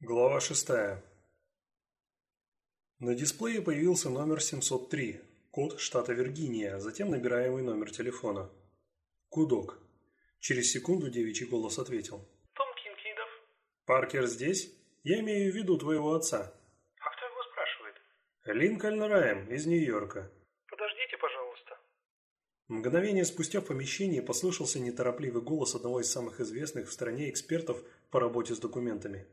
Глава шестая. На дисплее появился номер 703, код штата Виргиния, затем набираемый номер телефона. Гудок. Через секунду девичий голос ответил. Том Кинкидов. «Паркер здесь? Я имею в виду твоего отца». А кто его спрашивает? Линкольн Райм из Нью-Йорка. Подождите, пожалуйста. Мгновение спустя в помещении послышался неторопливый голос одного из самых известных в стране экспертов по работе с документами.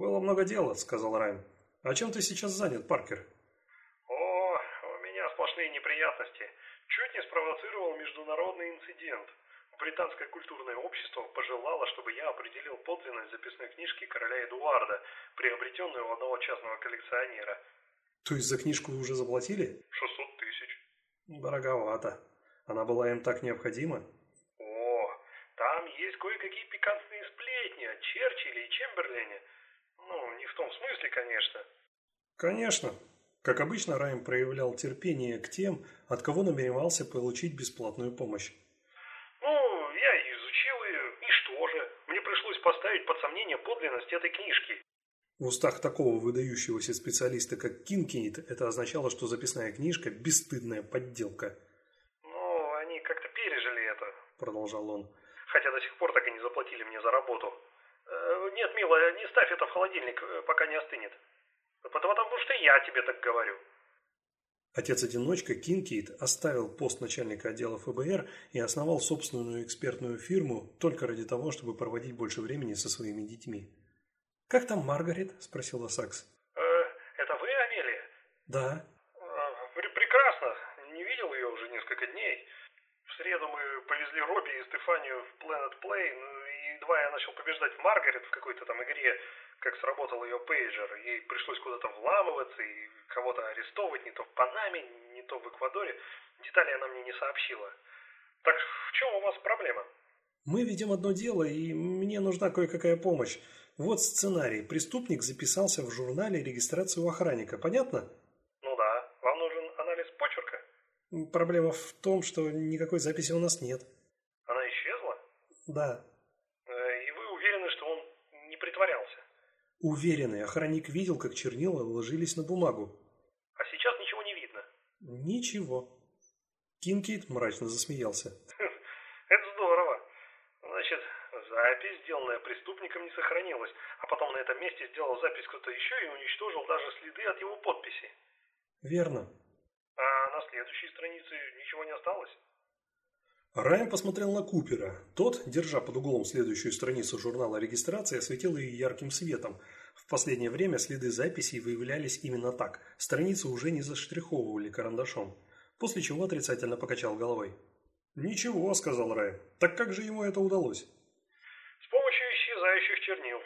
«Было много дела», — сказал Райм. «А чем ты сейчас занят, Паркер?» О, у меня сплошные неприятности. Чуть не спровоцировал международный инцидент. Британское культурное общество пожелало, чтобы я определил подлинность записной книжки короля Эдуарда, приобретенной у одного частного коллекционера. «То есть за книжку уже заплатили?» 600 тысяч. «Дороговато. Она была им так необходима?» О, там есть кое-какие пикантные сплетни о Черчилле и Чемберлене. Ну, не в том смысле, конечно. Конечно. Как обычно, Райм проявлял терпение к тем, от кого намеревался получить бесплатную помощь. Ну, я изучил ее, и что же? Мне пришлось поставить под сомнение подлинность этой книжки. В устах такого выдающегося специалиста, как Кинкейт, это означало, что записная книжка – бесстыдная подделка, Ну, они как-то пережили это. продолжал он. Хотя до сих пор так и не заплатили мне за работу. Э, нет, милая, не ставь это в холодильник, э, пока не остынет. Потому, что я тебе так говорю. Отец-одиночка Кинкейт оставил пост начальника отдела ФБР и основал собственную экспертную фирму только ради того, чтобы проводить больше времени со своими детьми. «Как там Маргарет?» – спросила Сакс. Э, это вы, Амелия? «Да». Пр- прекрасно. Не видел ее уже несколько дней. В среду мы повезли Робби и Стефанию в Planet Play, ну, и едва я начал побеждать Маргарет в какой-то там игре, как сработал ее пейджер. Ей пришлось куда-то вламываться и кого-то арестовывать не то в Панаме, не то в Эквадоре. Детали она мне не сообщила. Так в чем у вас проблема? «Мы ведем одно дело, и мне нужна кое-какая помощь. Вот сценарий. Преступник записался в журнале регистрации у охранника. Понятно?» Ну да, вам нужен анализ почерка. Проблема в том, что никакой записи у нас нет. Она исчезла? Да. Э, И вы уверены, что он не притворялся? Уверенный, охранник видел, как чернила ложились на бумагу. А сейчас ничего не видно. Ничего. Кинкейт мрачно засмеялся. Это здорово. Значит, запись, сделанная преступником, не сохранилась, а потом на этом месте сделал запись кто-то еще и уничтожил даже следы от его подписи. Верно. На следующей странице ничего не осталось? Райан посмотрел на Купера. Тот, держа под углом следующую страницу журнала регистрации, осветил ее ярким светом. В последнее время следы записей выявлялись именно так. Страницу уже не заштриховывали карандашом. После чего отрицательно покачал головой. «Ничего», — сказал Райан. «Так как же ему это удалось?» С помощью исчезающих чернил.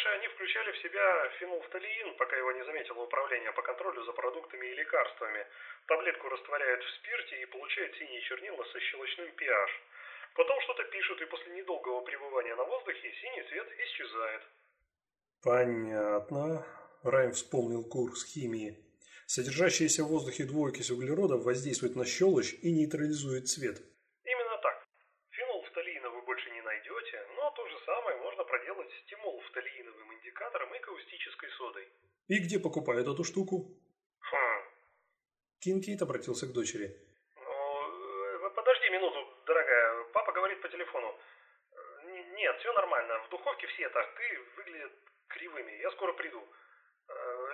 Раньше они включали в себя фенолфталиин, пока его не заметило управление по контролю за продуктами и лекарствами. Таблетку растворяют в спирте и получают синие чернила со щелочным pH. Потом что-то пишут, и после недолгого пребывания на воздухе синий цвет исчезает. Понятно. Райм вспомнил курс химии. Содержащаяся в воздухе двуокись углерода воздействует на щелочь и нейтрализует цвет. Так. Фенолфталиина вы больше не найдете, но то же самое можно проделать с тимолфталииновым индикатором и каустической содой. И где покупают эту штуку? Хм. Кинкейт обратился к дочери. Ну, э, подожди минуту, дорогая. Папа говорит по телефону. Э, Нет, все нормально. В духовке все торты выглядят кривыми. Я скоро приду.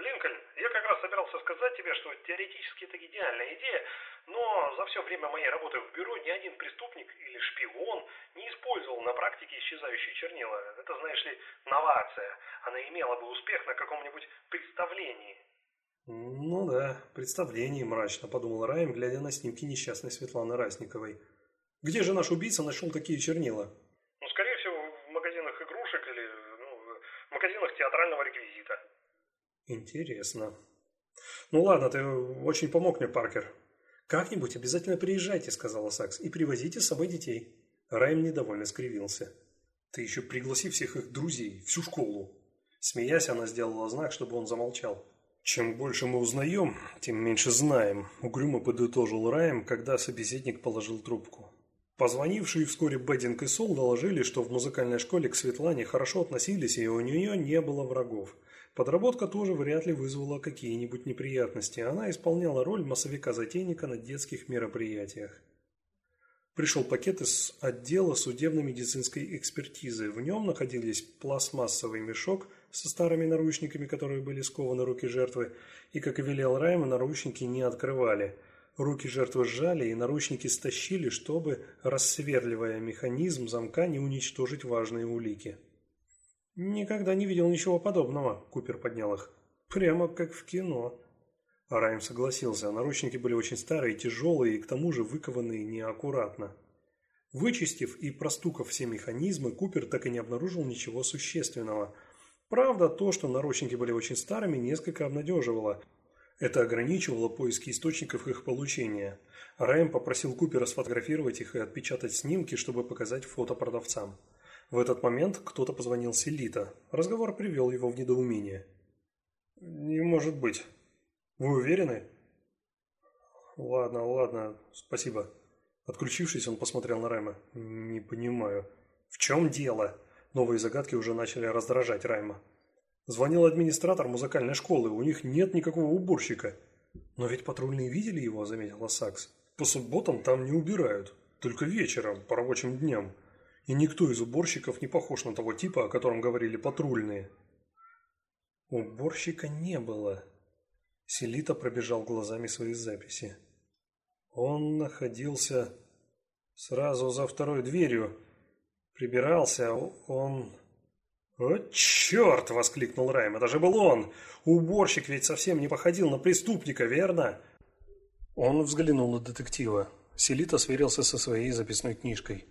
Линкольн, я как раз собирался сказать тебе, что теоретически это идеальная идея, но за все время моей работы в бюро ни один преступник или шпион не использовал на практике исчезающие чернила. Это, знаешь ли, новация. Она имела бы успех на каком-нибудь представлении. Ну да, представление мрачно, подумал Райм, глядя на снимки несчастной Светланы Расниковой. Где же наш убийца нашел такие чернила? Ну, скорее всего, в магазинах игрушек или ну, в магазинах театрального реквизита. Интересно. Ну ладно, ты очень помог мне, Паркер. Как-нибудь обязательно приезжайте, сказала Сакс, и привозите с собой детей. Райм недовольно скривился. Ты еще пригласи всех их друзей, всю школу. Смеясь, она сделала знак, чтобы он замолчал. Чем больше мы узнаем, тем меньше знаем, угрюмо подытожил Райм, когда собеседник положил трубку. Позвонившие вскоре Бэддинг и Сол доложили, что в музыкальной школе к Светлане хорошо относились и у нее не было врагов. Подработка тоже вряд ли вызвала какие-нибудь неприятности. Она исполняла роль массовика-затейника на детских мероприятиях. Пришел пакет из отдела судебно-медицинской экспертизы. В нем находились пластмассовый мешок со старыми наручниками, которые были скованы руки жертвы, и, как и велел Райма, наручники не открывали – Руки жертвы сжали и наручники стащили, чтобы, рассверливая механизм замка, не уничтожить важные улики. «Никогда не видел ничего подобного», – Купер поднял их. «Прямо как в кино». Райм согласился, наручники были очень старые, тяжелые и к тому же выкованные неаккуратно. Вычистив и простукав все механизмы, Купер так и не обнаружил ничего существенного. Правда, то, что наручники были очень старыми, несколько обнадеживало – это ограничивало поиски источников их получения. Райм попросил Купера сфотографировать их и отпечатать снимки, чтобы показать фото продавцам. В этот момент кто-то позвонил Селита. Разговор привел его в недоумение. «Не может быть. Вы уверены?» «Ладно, ладно, спасибо». Отключившись, он посмотрел на Райма. «Не понимаю. В чем дело?» Новые загадки уже начали раздражать Райма. Звонил администратор музыкальной школы, у них нет никакого уборщика. Но ведь патрульные видели его, заметила Сакс. По субботам там не убирают, только вечером, по рабочим дням. И никто из уборщиков не похож на того типа, о котором говорили патрульные. Уборщика не было. Селита пробежал глазами свои записи. Он находился сразу за второй дверью. Прибирался, он «О, черт!» – воскликнул Райм. «Это же был он! Уборщик ведь совсем не походил на преступника, верно?» Он взглянул на детектива. Селита сверился со своей записной книжкой.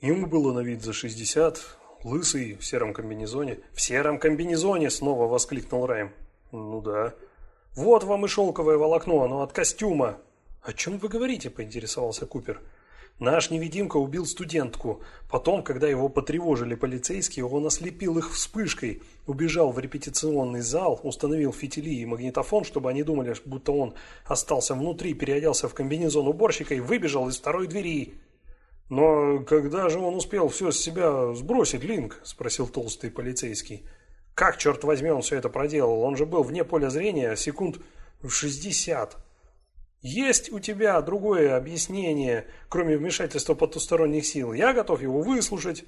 Ему было на вид за шестьдесят, лысый, в сером комбинезоне. «В сером комбинезоне!» – снова воскликнул Райм. «Ну да». «Вот вам и шелковое волокно, оно от костюма!» «О чем вы говорите?» – поинтересовался Купер. Наш невидимка убил студентку. Потом, когда его потревожили полицейские, он ослепил их вспышкой, убежал в репетиционный зал, установил фитили и магнитофон, чтобы они думали, будто он остался внутри, переоделся в комбинезон уборщика и выбежал из второй двери. «Но когда же он успел все с себя сбросить, Линк?» – спросил толстый полицейский. «Как, черт возьми, он все это проделал? Он же был вне поля зрения секунд в шестьдесят». Есть у тебя другое объяснение, кроме вмешательства потусторонних сил? Я готов его выслушать.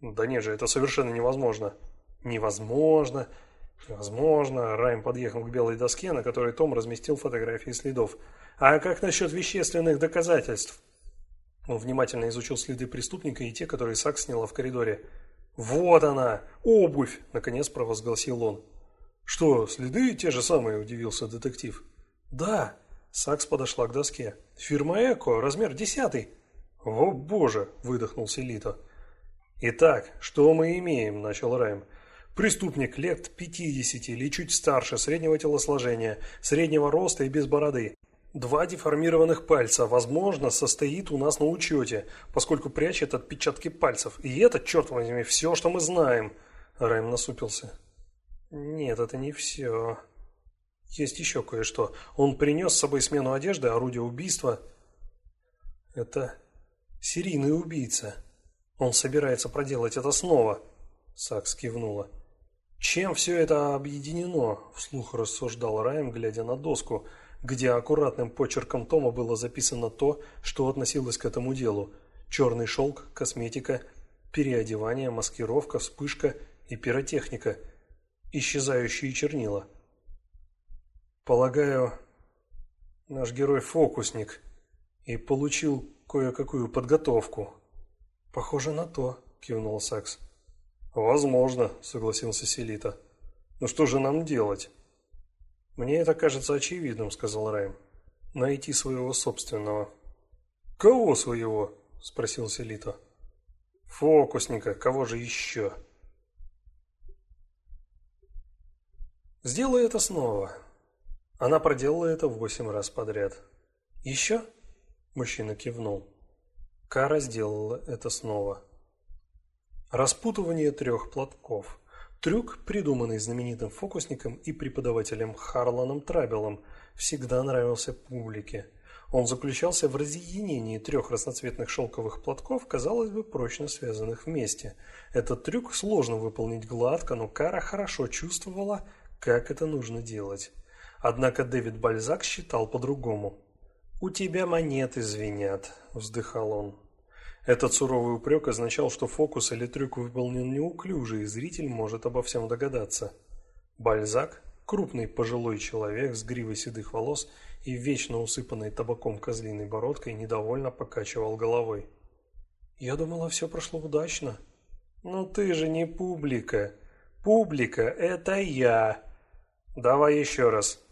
Да нет же, это совершенно невозможно. Невозможно. Невозможно. Райм подъехал к белой доске, на которой Том разместил фотографии следов. А как насчет вещественных доказательств? Он внимательно изучил следы преступника и те, которые Сакс сняла в коридоре. «Вот она! Обувь!» – наконец провозгласил он. «Что, следы те же самые?» – удивился детектив. «Да, Сакс подошла к доске. «Фирма Эко, размер десятый». «О боже!» – выдохнул Селито. «Итак, что мы имеем?» – начал Райм. «Преступник лет 50 или чуть старше, среднего телосложения, среднего роста и без бороды. Два деформированных пальца, возможно, состоит у нас на учете, поскольку прячет отпечатки пальцев. И это, черт возьми, все, что мы знаем!» Райм насупился. «Нет, это не все», есть еще кое-что. Он принес с собой смену одежды, орудие убийства. Это серийный убийца. Он собирается проделать это снова. Сакс кивнула. Чем все это объединено? Вслух рассуждал Райм, глядя на доску, где аккуратным почерком Тома было записано то, что относилось к этому делу. Черный шелк, косметика, переодевание, маскировка, вспышка и пиротехника. Исчезающие чернила. Полагаю, наш герой фокусник и получил кое-какую подготовку. Похоже на то, кивнул Сакс. Возможно, согласился Селита. Но что же нам делать? Мне это кажется очевидным, сказал Райм. Найти своего собственного. Кого своего? спросил Селита. Фокусника, кого же еще? Сделай это снова. Она проделала это восемь раз подряд. «Еще?» – мужчина кивнул. Кара сделала это снова. Распутывание трех платков. Трюк, придуманный знаменитым фокусником и преподавателем Харланом Трабелом, всегда нравился публике. Он заключался в разъединении трех разноцветных шелковых платков, казалось бы, прочно связанных вместе. Этот трюк сложно выполнить гладко, но Кара хорошо чувствовала, как это нужно делать. Однако Дэвид Бальзак считал по-другому. «У тебя монеты звенят», – вздыхал он. Этот суровый упрек означал, что фокус или трюк выполнен неуклюже, и зритель может обо всем догадаться. Бальзак, крупный пожилой человек с гривой седых волос и вечно усыпанной табаком козлиной бородкой, недовольно покачивал головой. «Я думала, все прошло удачно». «Ну ты же не публика. Публика – это я. Давай еще раз».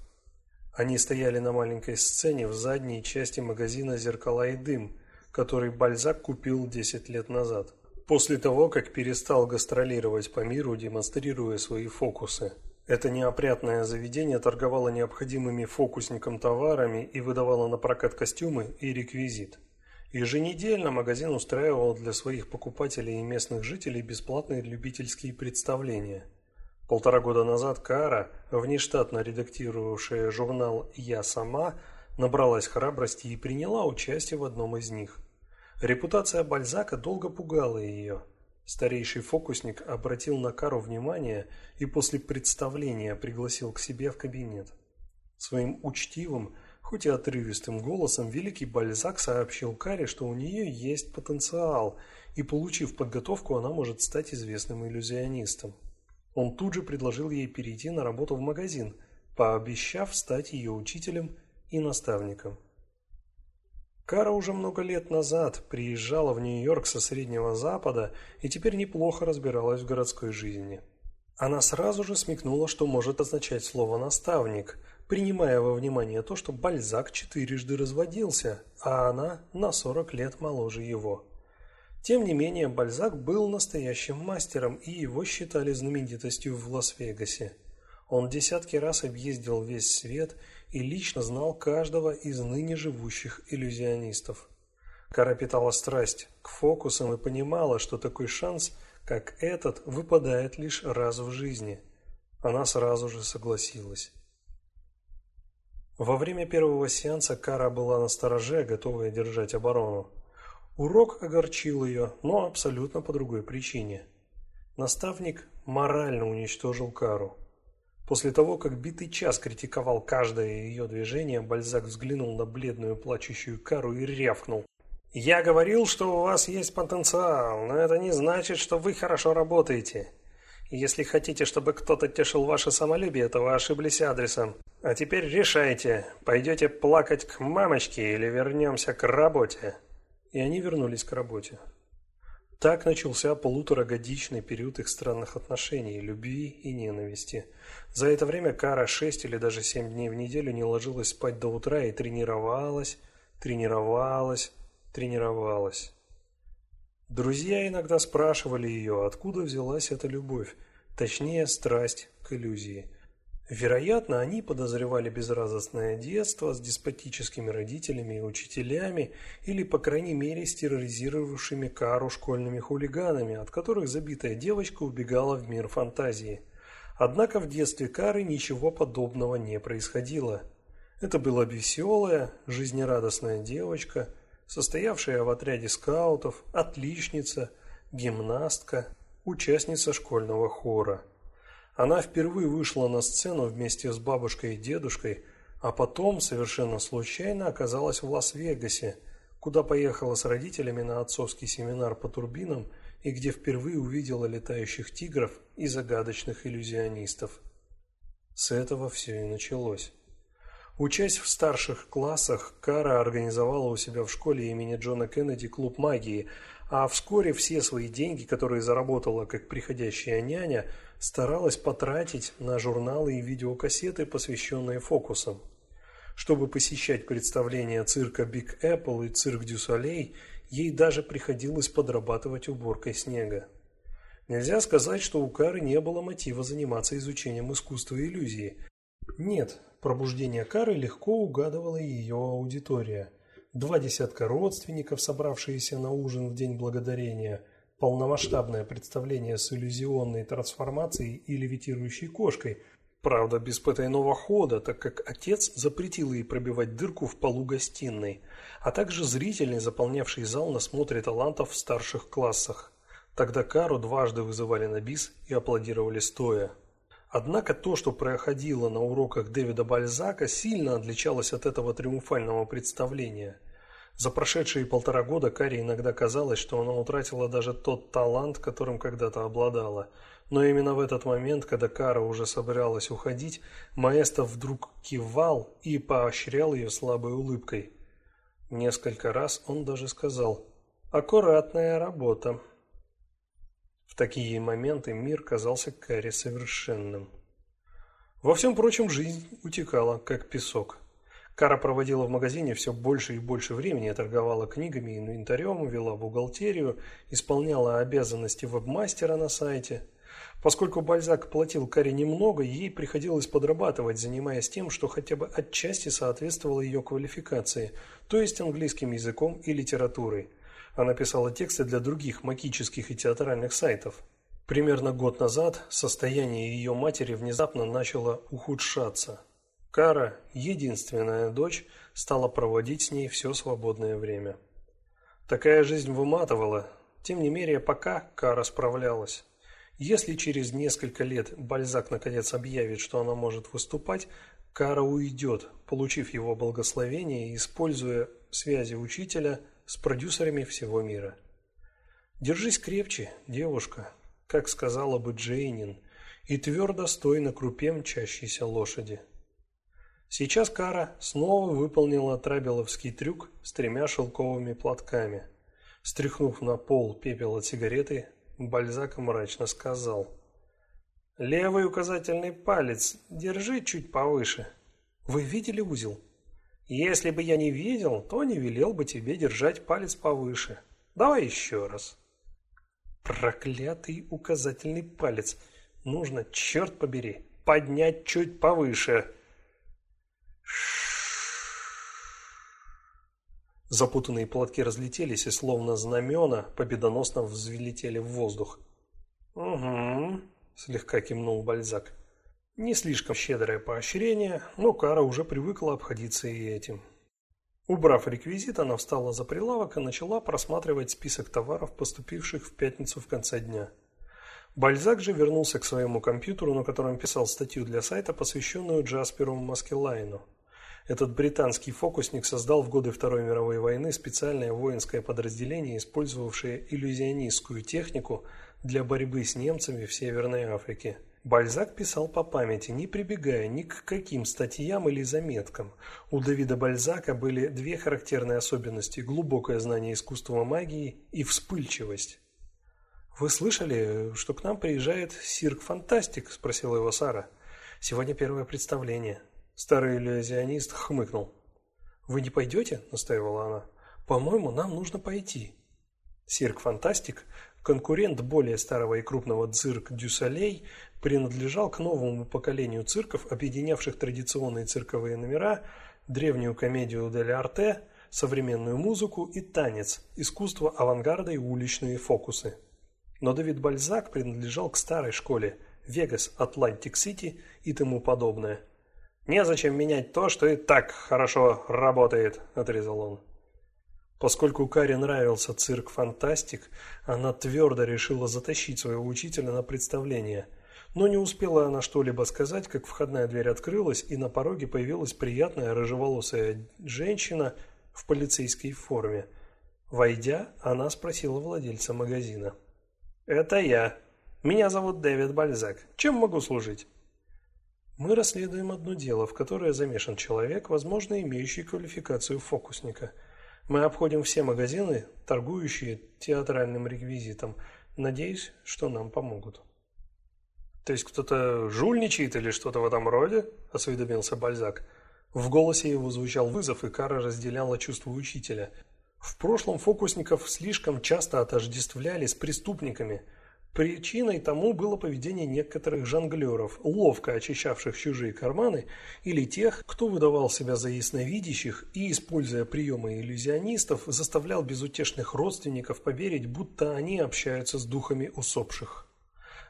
Они стояли на маленькой сцене в задней части магазина «Зеркала и дым», который Бальзак купил 10 лет назад, после того, как перестал гастролировать по миру, демонстрируя свои фокусы. Это неопрятное заведение торговало необходимыми фокусникам товарами и выдавало на прокат костюмы и реквизит. Еженедельно магазин устраивал для своих покупателей и местных жителей бесплатные любительские представления. Полтора года назад Кара, внештатно редактировавшая журнал «Я сама», набралась храбрости и приняла участие в одном из них. Репутация Бальзака долго пугала ее. Старейший фокусник обратил на Кару внимание и после представления пригласил к себе в кабинет. Своим учтивым, хоть и отрывистым голосом великий Бальзак сообщил Каре, что у нее есть потенциал, и получив подготовку, она может стать известным иллюзионистом. Он тут же предложил ей перейти на работу в магазин, пообещав стать ее учителем и наставником. Кара уже много лет назад приезжала в Нью-Йорк со Среднего Запада и теперь неплохо разбиралась в городской жизни. Она сразу же смекнула, что может означать слово «наставник», принимая во внимание то, что Бальзак четырежды разводился, а она на 40 лет моложе его. Тем не менее, Бальзак был настоящим мастером, и его считали знаменитостью в Лас-Вегасе. Он десятки раз объездил весь свет и лично знал каждого из ныне живущих иллюзионистов. Кара питала страсть к фокусам и понимала, что такой шанс, как этот, выпадает лишь раз в жизни. Она сразу же согласилась. Во время первого сеанса Кара была на стороже, готовая держать оборону. Урок огорчил ее, но абсолютно по другой причине. Наставник морально уничтожил Кару. После того, как битый час критиковал каждое ее движение, Бальзак взглянул на бледную плачущую Кару и рявкнул. «Я говорил, что у вас есть потенциал, но это не значит, что вы хорошо работаете. Если хотите, чтобы кто-то тешил ваше самолюбие, то вы ошиблись адресом. А теперь решайте, пойдете плакать к мамочке или вернемся к работе». И они вернулись к работе. Так начался полуторагодичный период их странных отношений, любви и ненависти. За это время Кара шесть или даже семь дней в неделю не ложилась спать до утра и тренировалась, тренировалась, тренировалась. Друзья иногда спрашивали ее, откуда взялась эта любовь, точнее страсть к иллюзии. Вероятно, они подозревали безрадостное детство с деспотическими родителями и учителями или, по крайней мере, с терроризировавшими Кару школьными хулиганами, от которых забитая девочка убегала в мир фантазии. Однако в детстве Кары ничего подобного не происходило. Это была веселая, жизнерадостная девочка, состоявшая в отряде скаутов, отличница, гимнастка, участница школьного хора. Она впервые вышла на сцену вместе с бабушкой и дедушкой, а потом совершенно случайно оказалась в Лас-Вегасе, куда поехала с родителями на отцовский семинар по турбинам и где впервые увидела летающих тигров и загадочных иллюзионистов. С этого все и началось. Учась в старших классах, Кара организовала у себя в школе имени Джона Кеннеди клуб магии, а вскоре все свои деньги, которые заработала как приходящая няня, старалась потратить на журналы и видеокассеты, посвященные фокусам. Чтобы посещать представления цирка Big Apple и цирк Дю ей даже приходилось подрабатывать уборкой снега. Нельзя сказать, что у Кары не было мотива заниматься изучением искусства иллюзии. Нет, пробуждение Кары легко угадывала ее аудитория. Два десятка родственников, собравшиеся на ужин в День Благодарения – полномасштабное представление с иллюзионной трансформацией и левитирующей кошкой, Правда, без потайного хода, так как отец запретил ей пробивать дырку в полу гостиной, а также зрительный, заполнявший зал на смотре талантов в старших классах. Тогда Кару дважды вызывали на бис и аплодировали стоя. Однако то, что проходило на уроках Дэвида Бальзака, сильно отличалось от этого триумфального представления. За прошедшие полтора года Каре иногда казалось, что она утратила даже тот талант, которым когда-то обладала. Но именно в этот момент, когда Кара уже собиралась уходить, маэстро вдруг кивал и поощрял ее слабой улыбкой. Несколько раз он даже сказал «Аккуратная работа». В такие моменты мир казался Каре совершенным. Во всем прочем, жизнь утекала, как песок. Кара проводила в магазине все больше и больше времени, торговала книгами и инвентарем, вела бухгалтерию, исполняла обязанности вебмастера на сайте. Поскольку Бальзак платил Каре немного, ей приходилось подрабатывать, занимаясь тем, что хотя бы отчасти соответствовало ее квалификации, то есть английским языком и литературой. Она писала тексты для других магических и театральных сайтов. Примерно год назад состояние ее матери внезапно начало ухудшаться. Кара, единственная дочь, стала проводить с ней все свободное время. Такая жизнь выматывала, тем не менее пока Кара справлялась. Если через несколько лет Бальзак наконец объявит, что она может выступать, Кара уйдет, получив его благословение и используя связи учителя – с продюсерами всего мира. Держись крепче, девушка, как сказала бы Джейнин, и твердо стой на крупе мчащейся лошади. Сейчас Кара снова выполнила трабеловский трюк с тремя шелковыми платками. Стряхнув на пол пепел от сигареты, Бальзак мрачно сказал: "Левый указательный палец держи чуть повыше. Вы видели узел? Если бы я не видел, то не велел бы тебе держать палец повыше. Давай еще раз. Проклятый указательный палец. Нужно, черт побери, поднять чуть повыше. Запутанные платки разлетелись и словно знамена победоносно взлетели в воздух. Угу, слегка кивнул Бальзак. Не слишком щедрое поощрение, но Кара уже привыкла обходиться и этим. Убрав реквизит, она встала за прилавок и начала просматривать список товаров, поступивших в пятницу в конце дня. Бальзак же вернулся к своему компьютеру, на котором писал статью для сайта, посвященную Джасперу Маскелайну. Этот британский фокусник создал в годы Второй мировой войны специальное воинское подразделение, использовавшее иллюзионистскую технику для борьбы с немцами в Северной Африке. Бальзак писал по памяти, не прибегая ни к каким статьям или заметкам. У Давида Бальзака были две характерные особенности: глубокое знание искусства магии и вспыльчивость. Вы слышали, что к нам приезжает Сирк Фантастик, спросила его Сара. Сегодня первое представление. Старый иллюзионист хмыкнул. Вы не пойдете?» – настаивала она. По-моему, нам нужно пойти. Сирк Фантастик, конкурент более старого и крупного цирк Дю Солей, принадлежал к новому поколению цирков, объединявших традиционные цирковые номера, древнюю комедию дель арте, современную музыку и танец, искусство авангарда и уличные фокусы. Но Давид Бальзак принадлежал к старой школе Вегас, Атлантик-Сити и тому подобное. Незачем менять то, что и так хорошо работает, отрезал он. Поскольку Каре нравился цирк Фантастик, она твердо решила затащить своего учителя на представление – но не успела она что-либо сказать, как входная дверь открылась, и на пороге появилась приятная рыжеволосая женщина в полицейской форме. Войдя, она спросила владельца магазина: "Это я. Меня зовут Дэвид Бальзак. Чем могу служить?" Мы расследуем одно дело, в которое замешан человек, возможно, имеющий квалификацию фокусника. Мы обходим все магазины, торгующие театральным реквизитом. Надеюсь, что нам помогут. То есть кто-то жульничает или что-то в этом роде? осведомился Бальзак. В голосе его звучал вызов, и Кара разделяла чувства учителя. В прошлом фокусников слишком часто отождествляли с преступниками. Причиной тому было поведение некоторых жонглеров, ловко очищавших чужие карманы, или тех, кто выдавал себя за ясновидящих и, используя приемы иллюзионистов, заставлял безутешных родственников поверить, будто они общаются с духами усопших.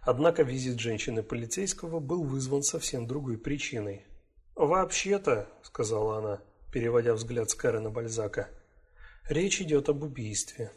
Однако визит женщины-полицейского был вызван совсем другой причиной. «Вообще-то», — сказала она, переводя взгляд с Кэры на Бальзака, — «речь идет об убийстве».